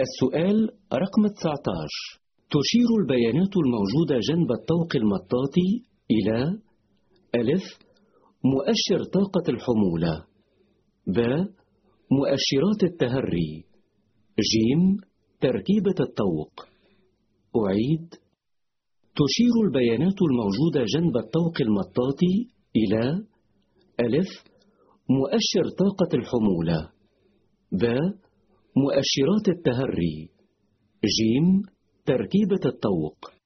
السؤال رقم 19 تشير البيانات الموجودة جنب الطوق المطاطي إلى ألف. مؤشر طاقة الحمولة. ب. مؤشرات التهري. جيم تركيبة الطوق. أعيد. تشير البيانات الموجودة جنب الطوق المطاطي إلى ألف. مؤشر طاقة الحمولة. ب. مؤشرات التهري. جيم تركيبة الطوق